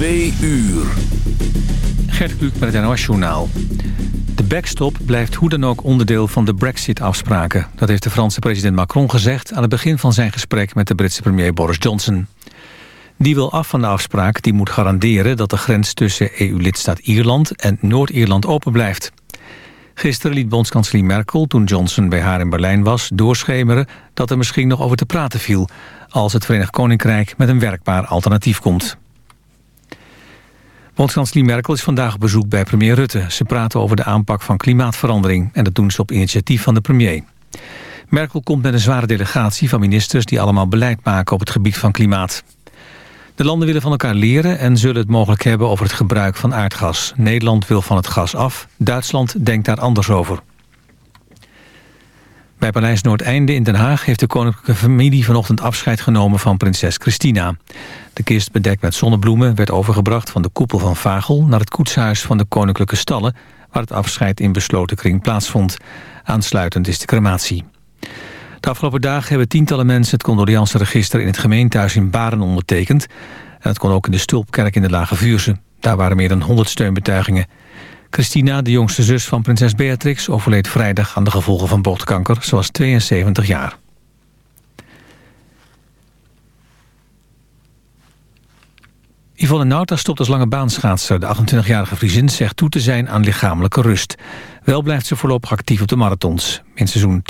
Twee uur. Gert Kluk met het NOS-journaal. De backstop blijft hoe dan ook onderdeel van de brexit-afspraken. Dat heeft de Franse president Macron gezegd... aan het begin van zijn gesprek met de Britse premier Boris Johnson. Die wil af van de afspraak die moet garanderen... dat de grens tussen EU-lidstaat Ierland en Noord-Ierland open blijft. Gisteren liet bondskanselier Merkel, toen Johnson bij haar in Berlijn was... doorschemeren dat er misschien nog over te praten viel... als het Verenigd Koninkrijk met een werkbaar alternatief komt. Bondskanselier Merkel is vandaag op bezoek bij premier Rutte. Ze praten over de aanpak van klimaatverandering... en dat doen ze op initiatief van de premier. Merkel komt met een zware delegatie van ministers... die allemaal beleid maken op het gebied van klimaat. De landen willen van elkaar leren en zullen het mogelijk hebben over het gebruik van aardgas. Nederland wil van het gas af, Duitsland denkt daar anders over. Bij Paleis Noordeinde in Den Haag heeft de koninklijke familie vanochtend afscheid genomen van prinses Christina. De kist bedekt met zonnebloemen werd overgebracht van de koepel van Vagel naar het koetshuis van de koninklijke stallen waar het afscheid in besloten kring plaatsvond. Aansluitend is de crematie. De afgelopen dagen hebben tientallen mensen het condoleanceregister in het gemeentehuis in Baren ondertekend. En dat kon ook in de Stulpkerk in de Lage Vuurse. Daar waren meer dan 100 steunbetuigingen. Christina, de jongste zus van prinses Beatrix, overleed vrijdag aan de gevolgen van borstkanker. Ze was 72 jaar. Yvonne Nauta stopt als lange baanschaatser. De 28-jarige Friesin zegt toe te zijn aan lichamelijke rust. Wel blijft ze voorlopig actief op de marathons. In seizoen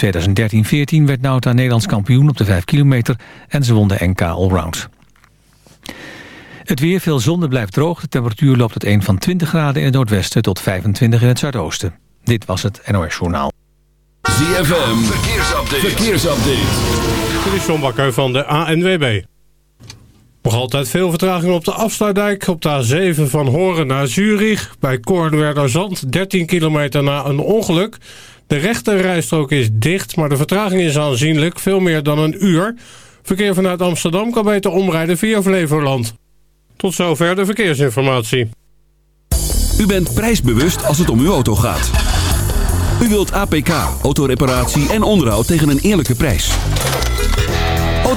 2013-14 werd Nauta Nederlands kampioen op de 5 kilometer... en ze won de NK Allround. Het weer, veel zon, blijft droog. De temperatuur loopt het een van 20 graden in het noordwesten... tot 25 in het zuidoosten. Dit was het NOS Journaal. ZFM, verkeersupdate. verkeersupdate. Dit is John Bakker van de ANWB. Nog altijd veel vertraging op de afsluitdijk. Op de A7 van Horen naar Zurich. Bij Kornwerderzand 13 kilometer na een ongeluk. De rechte rijstrook is dicht, maar de vertraging is aanzienlijk. Veel meer dan een uur. Verkeer vanuit Amsterdam kan beter omrijden via Flevoland. Tot zover de verkeersinformatie. U bent prijsbewust als het om uw auto gaat. U wilt APK, autoreparatie en onderhoud tegen een eerlijke prijs.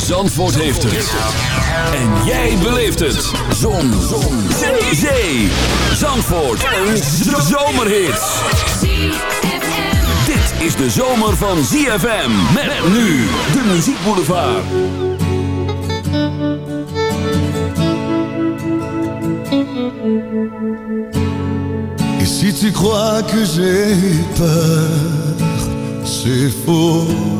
Zandvoort heeft het. En jij beleeft het. Zon. Zon. Zee. Zee. Zandvoort. Een zomerhit. Dit is de zomer van ZFM. Met nu de muziekboulevard. Et si tu crois que j'ai peur, c'est faux.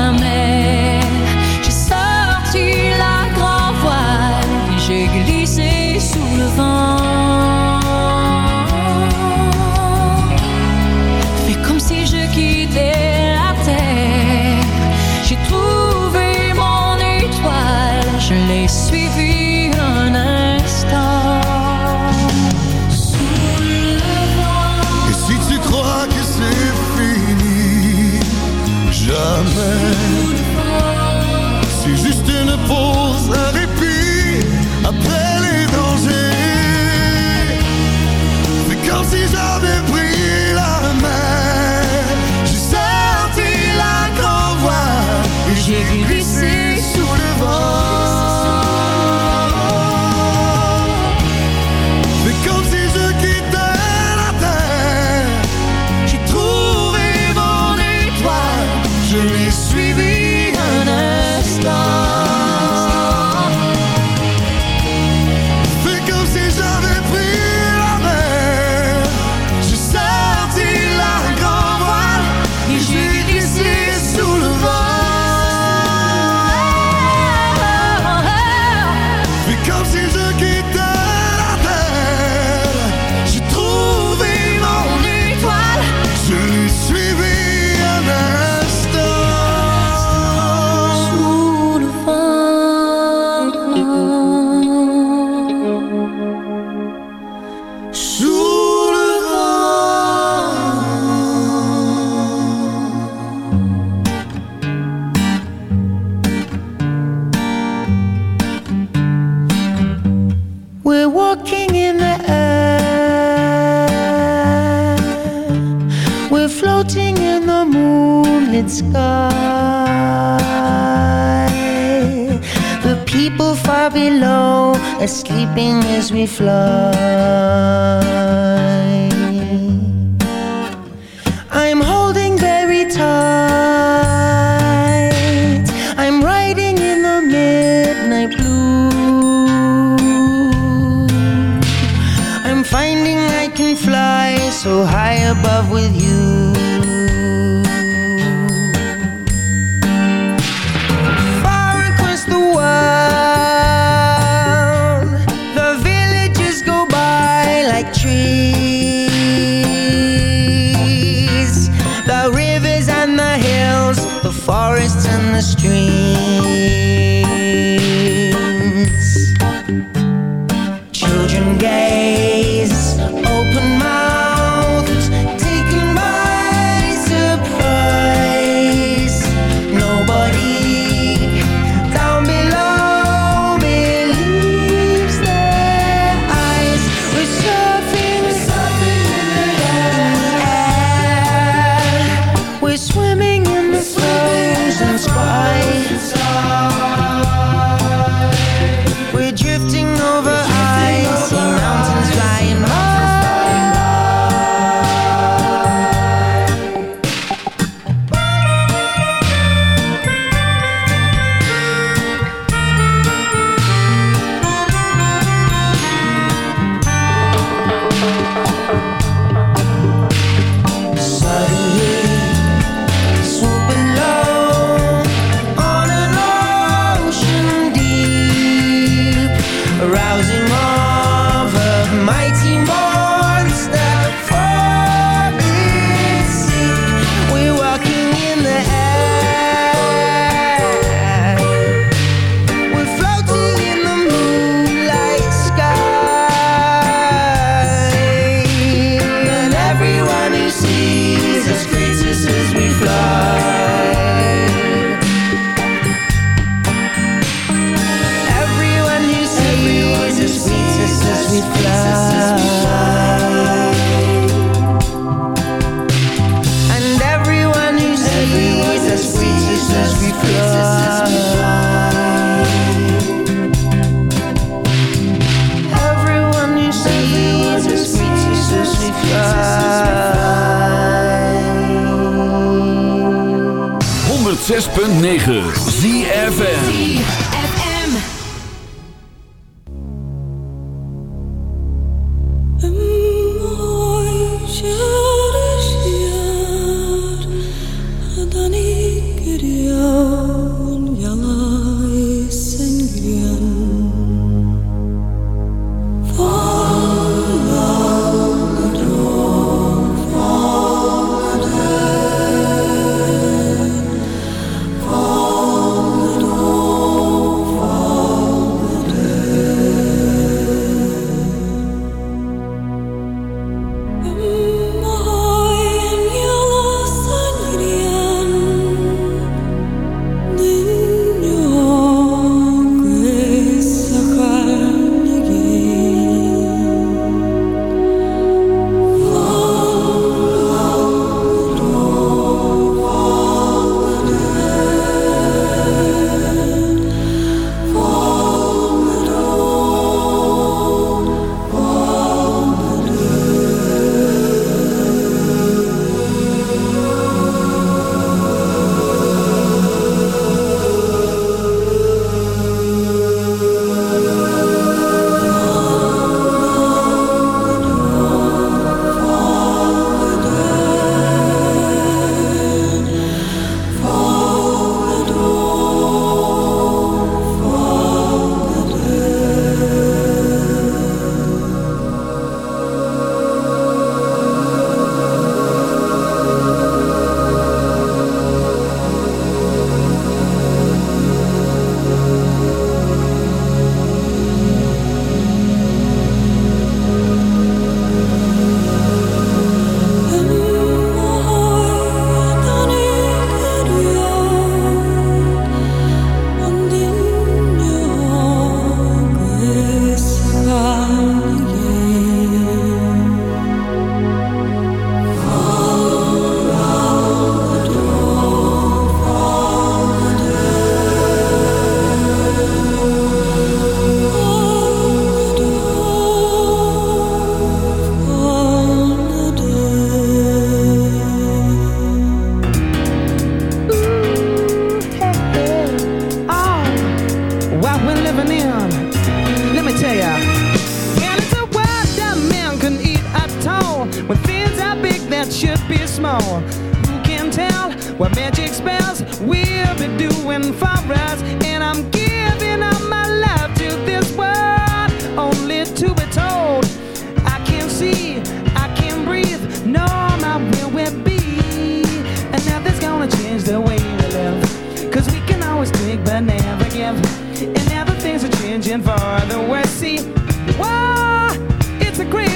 time there. So high above with you.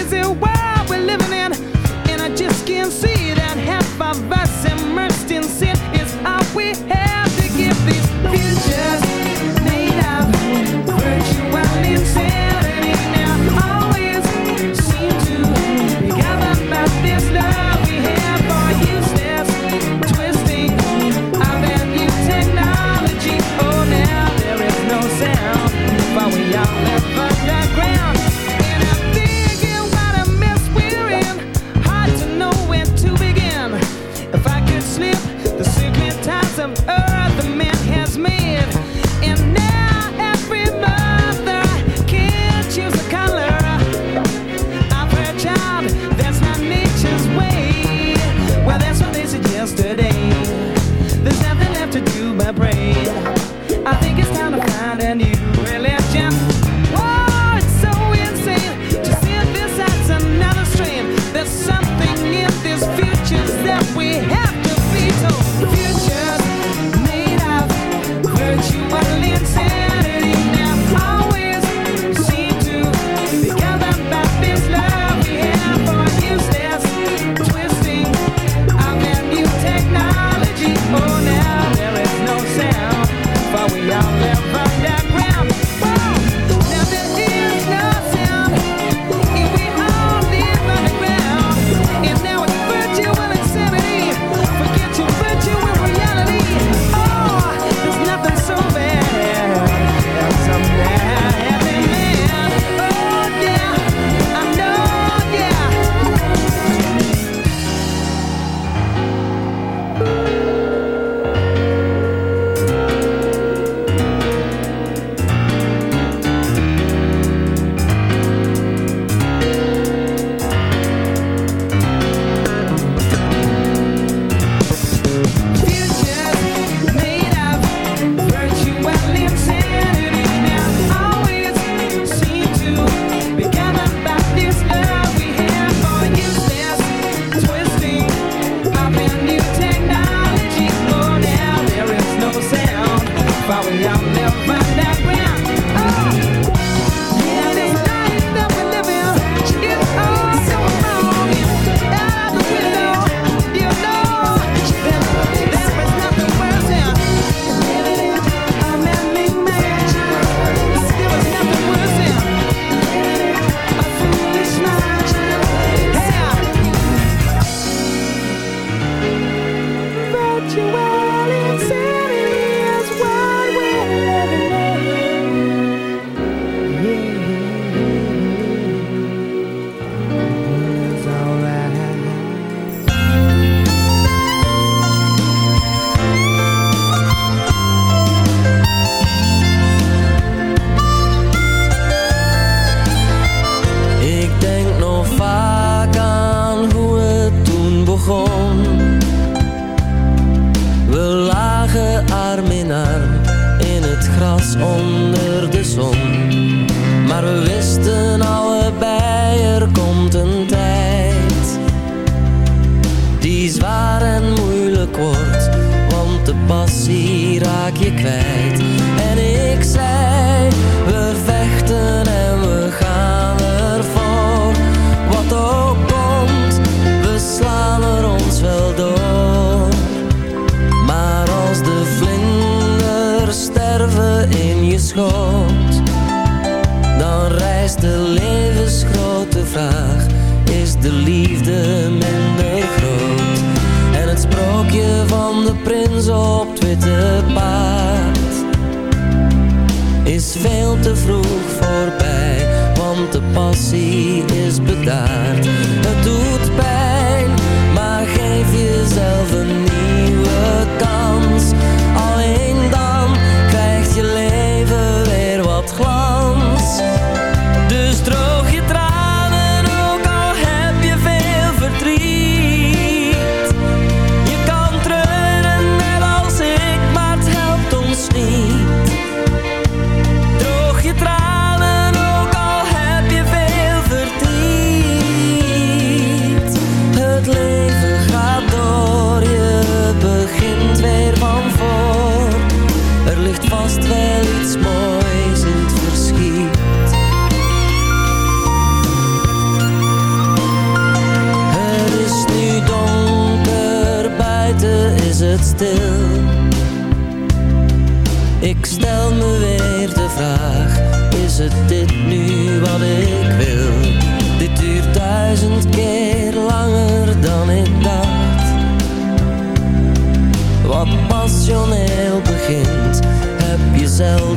is it worth myself.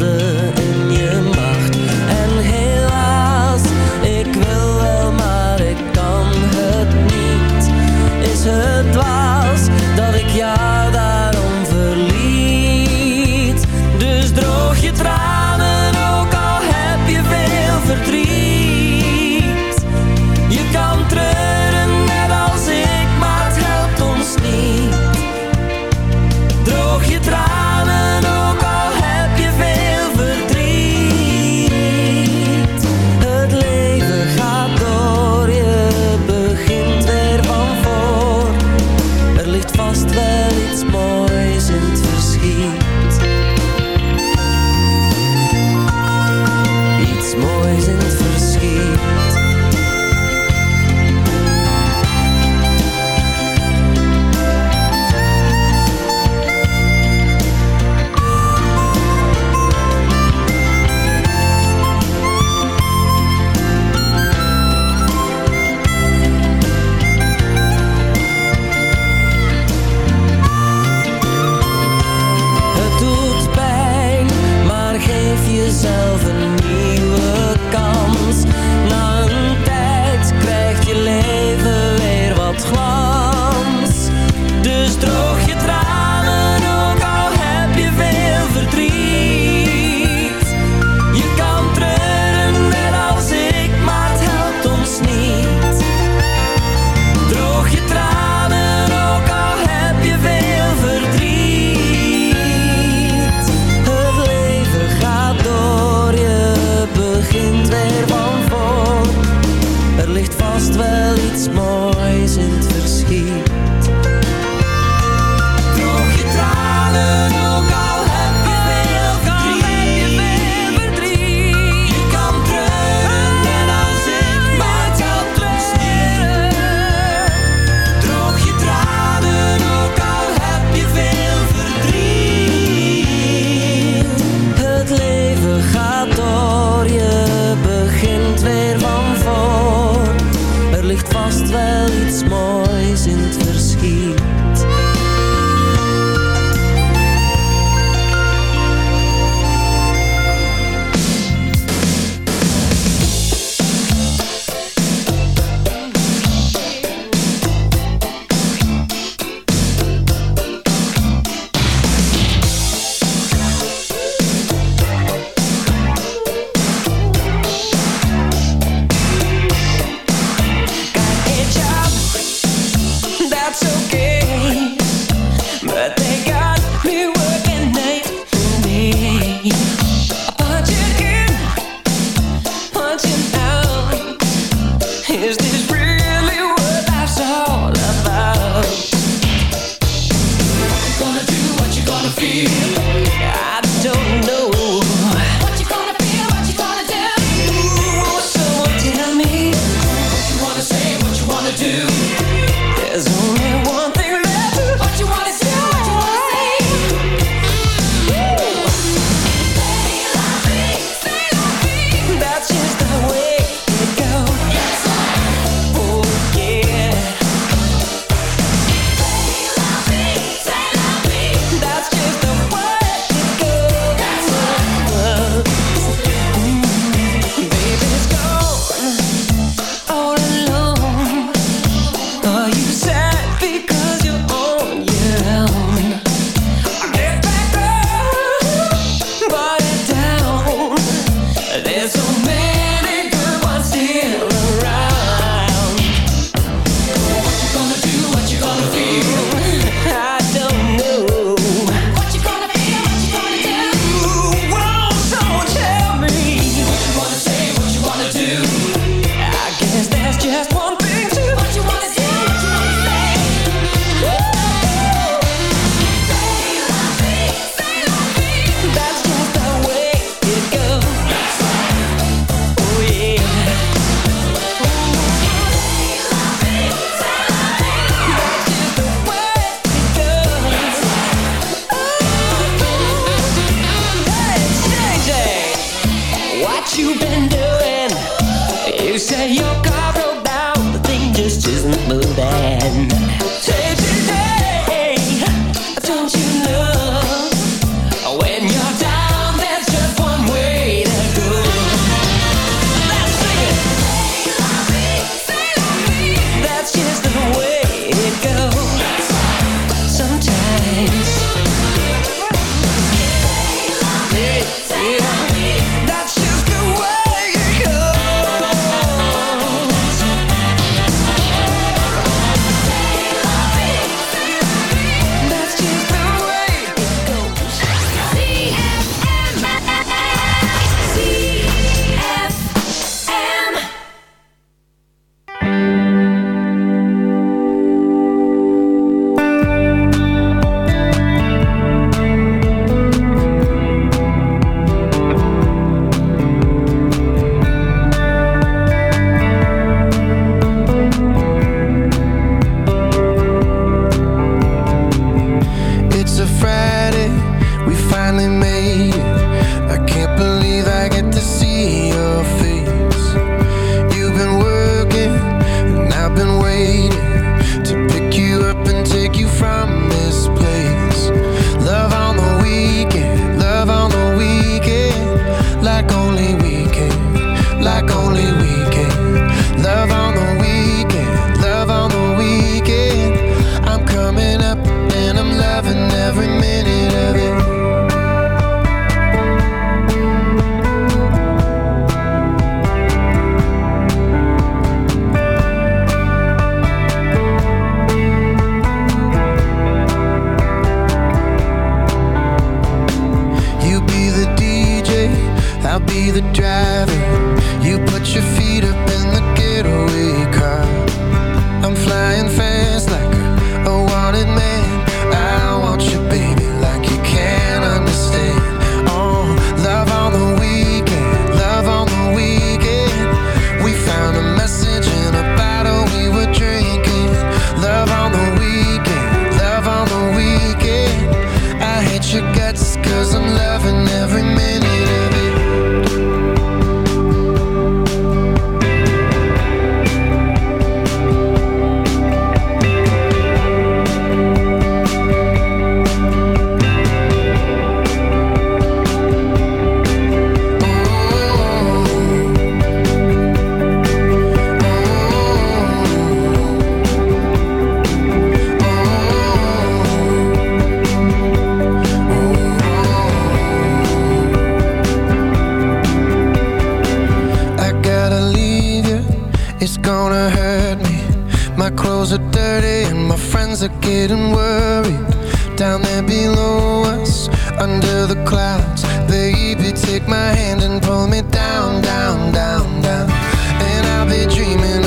clothes are dirty and my friends are getting worried. Down there below us, under the clouds Baby, take my hand and pull me down, down, down, down. And I'll be dreaming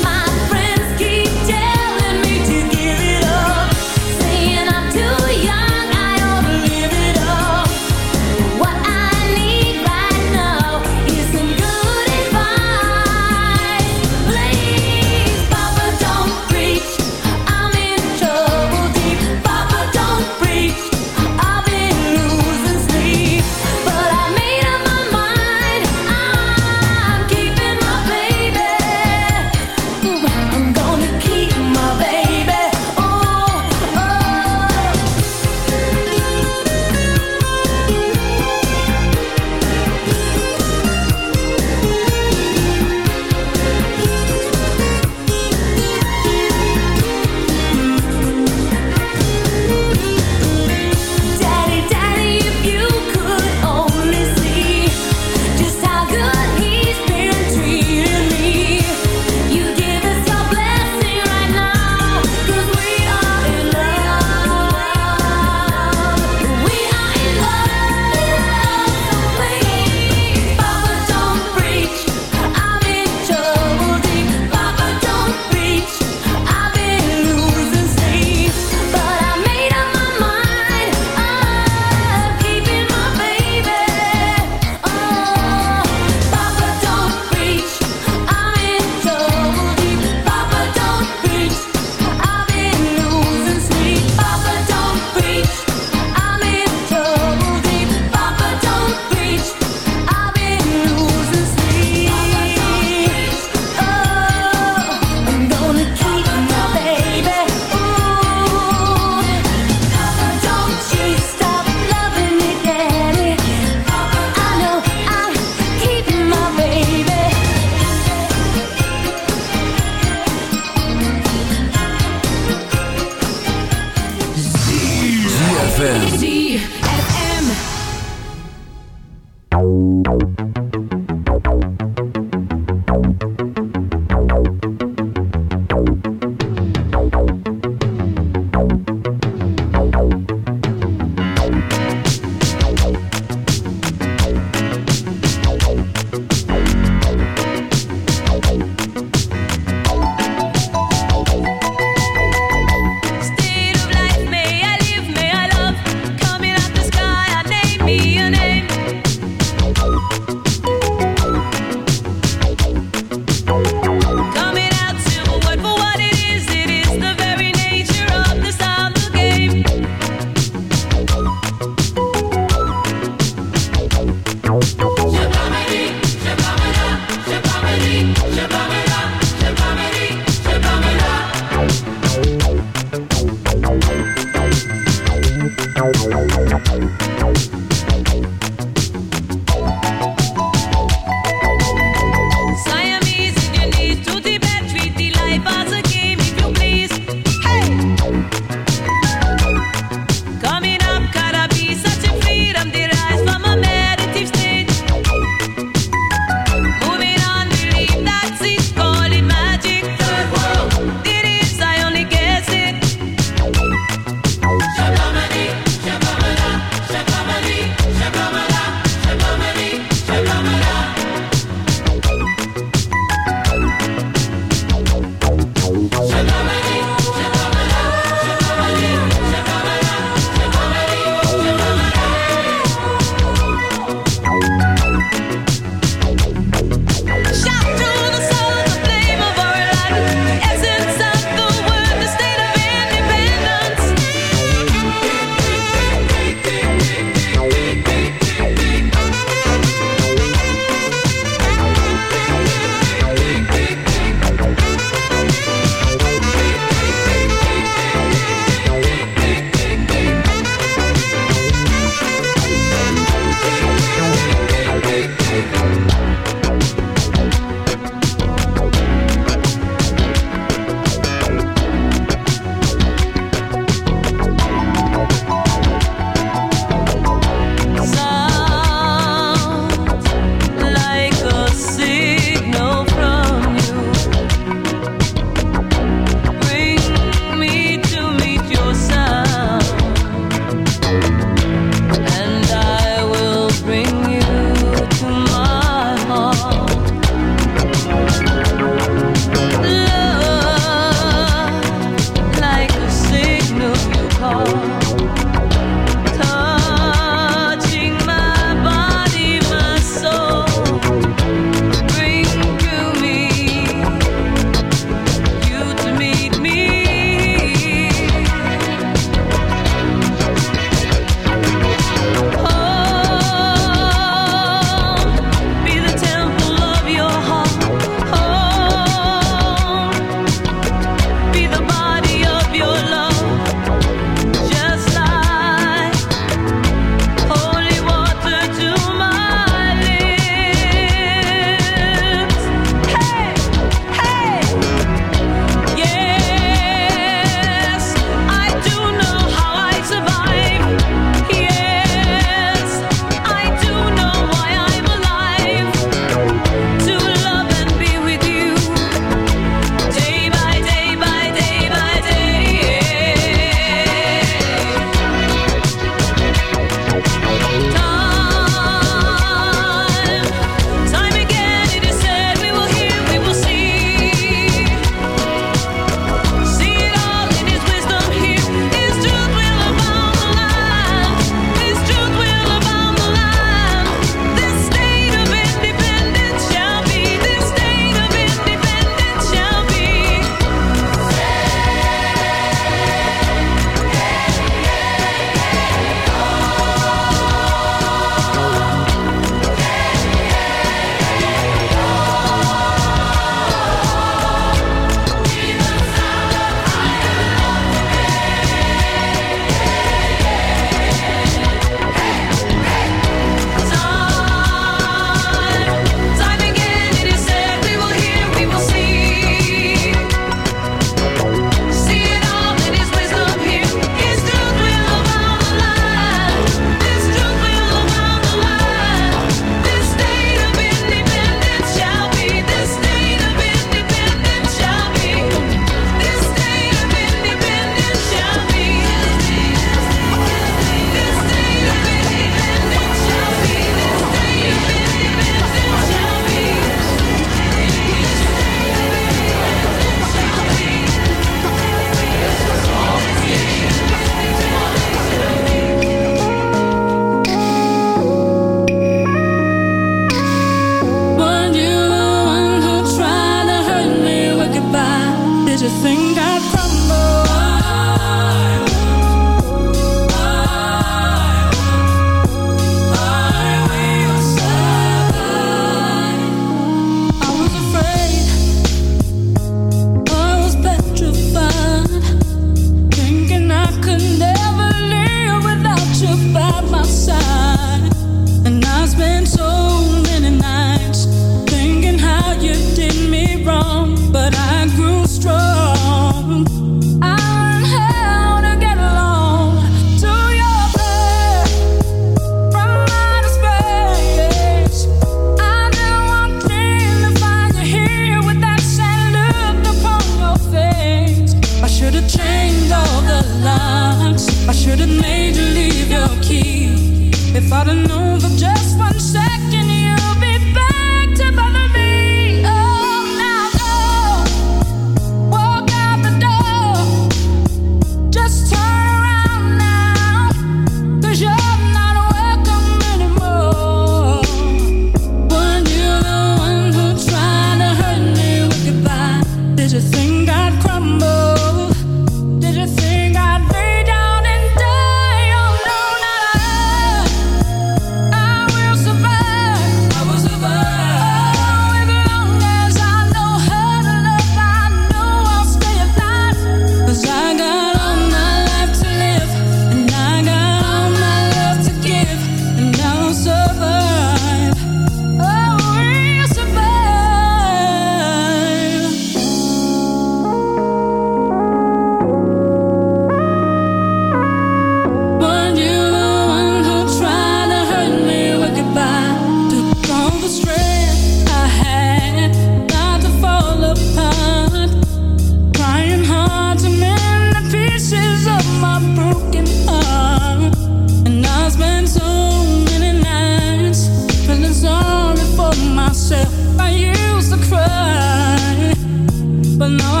but now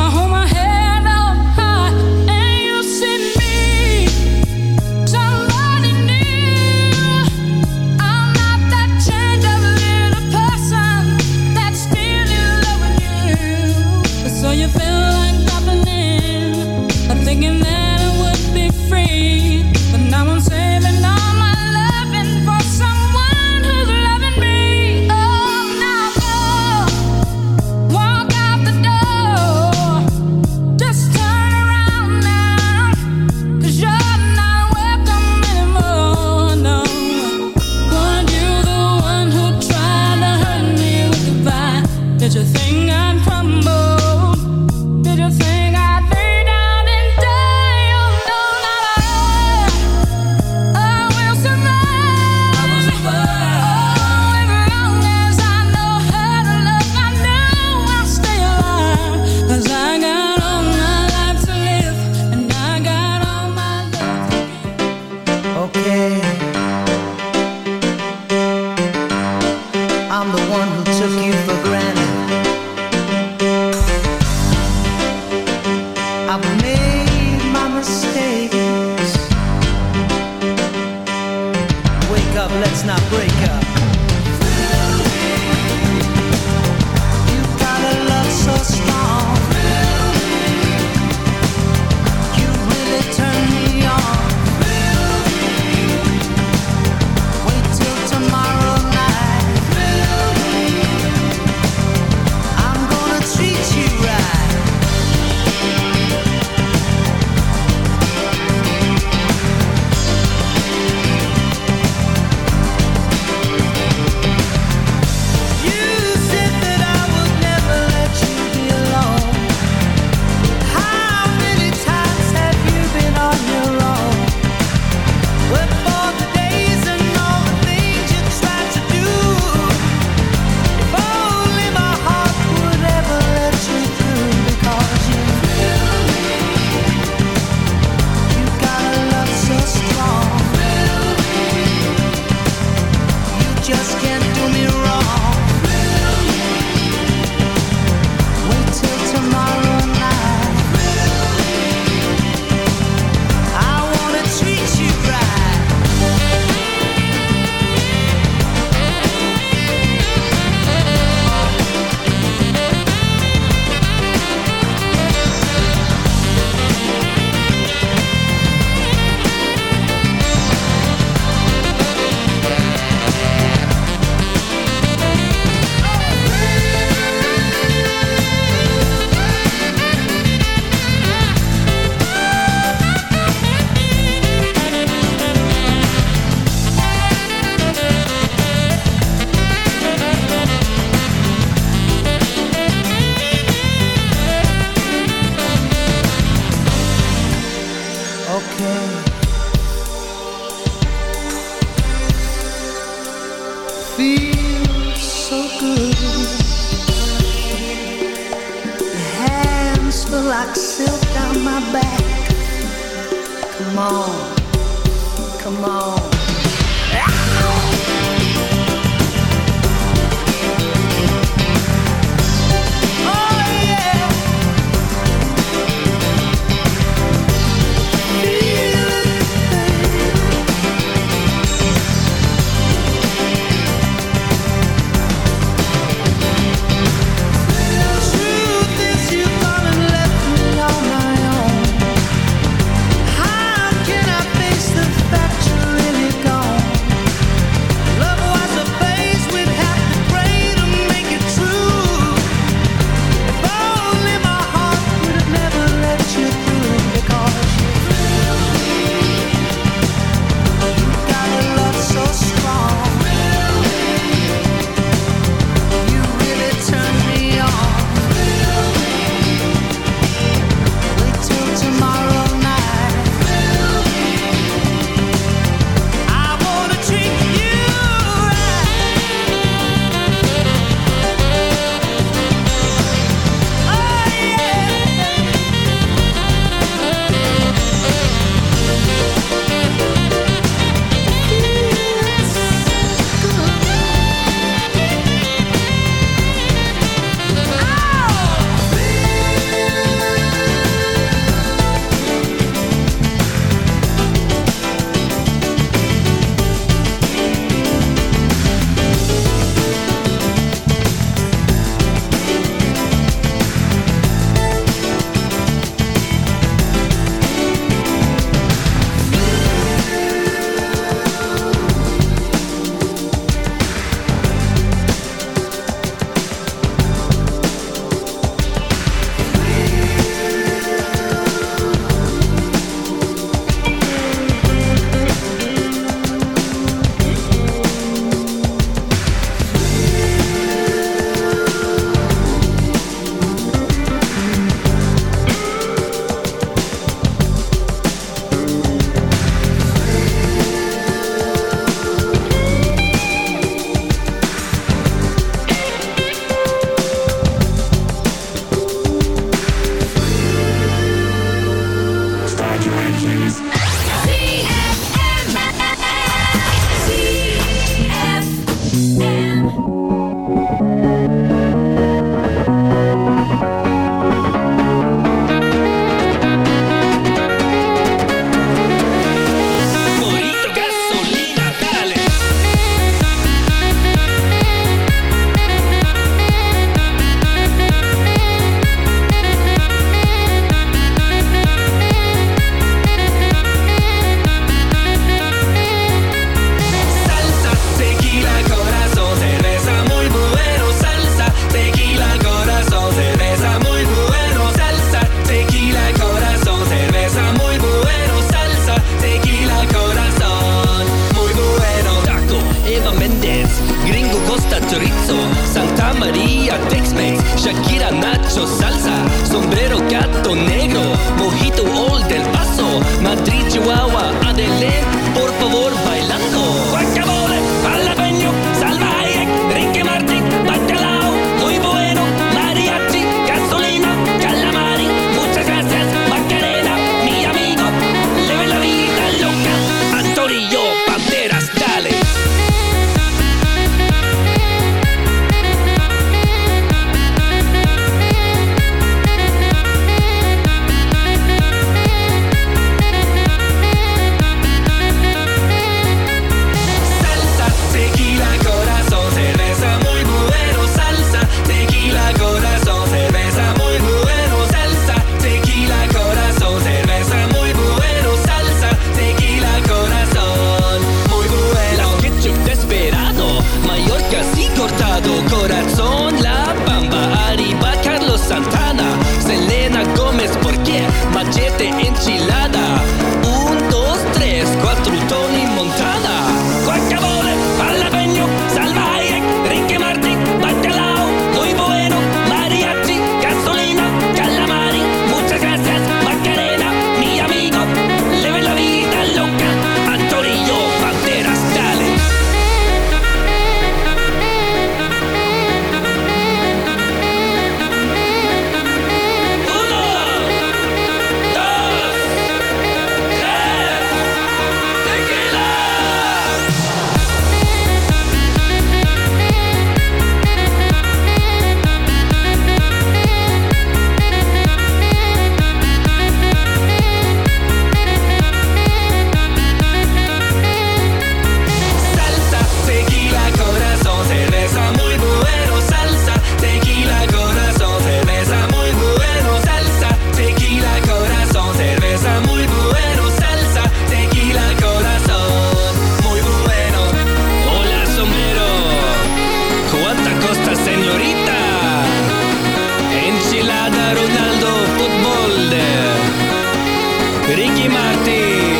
Ricky Márti!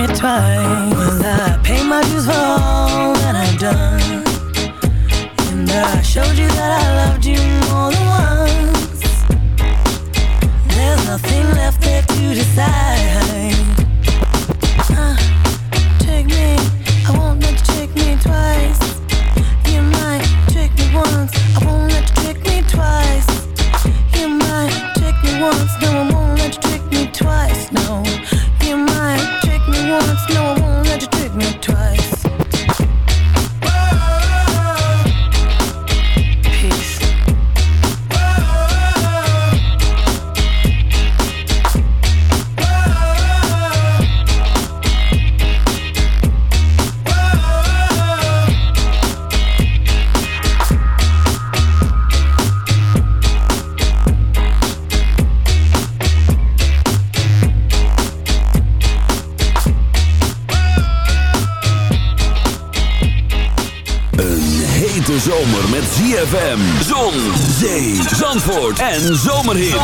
Me twice. En.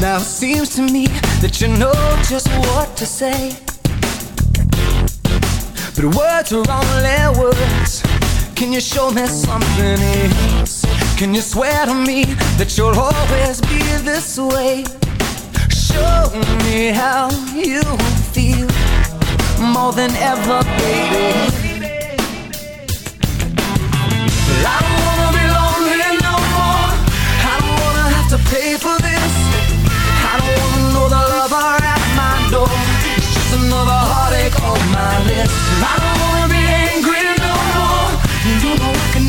Now it seems to me that you know just what to say. But words are only words. Can you show me something else? Can you swear to me that you'll always be this way? Show me how you feel more than ever, baby. I don't wanna be lonely no more. I don't wanna have to pay for this. I don't wanna know the lover at my door. It's just another heartache on my list. I don't wanna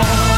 Oh.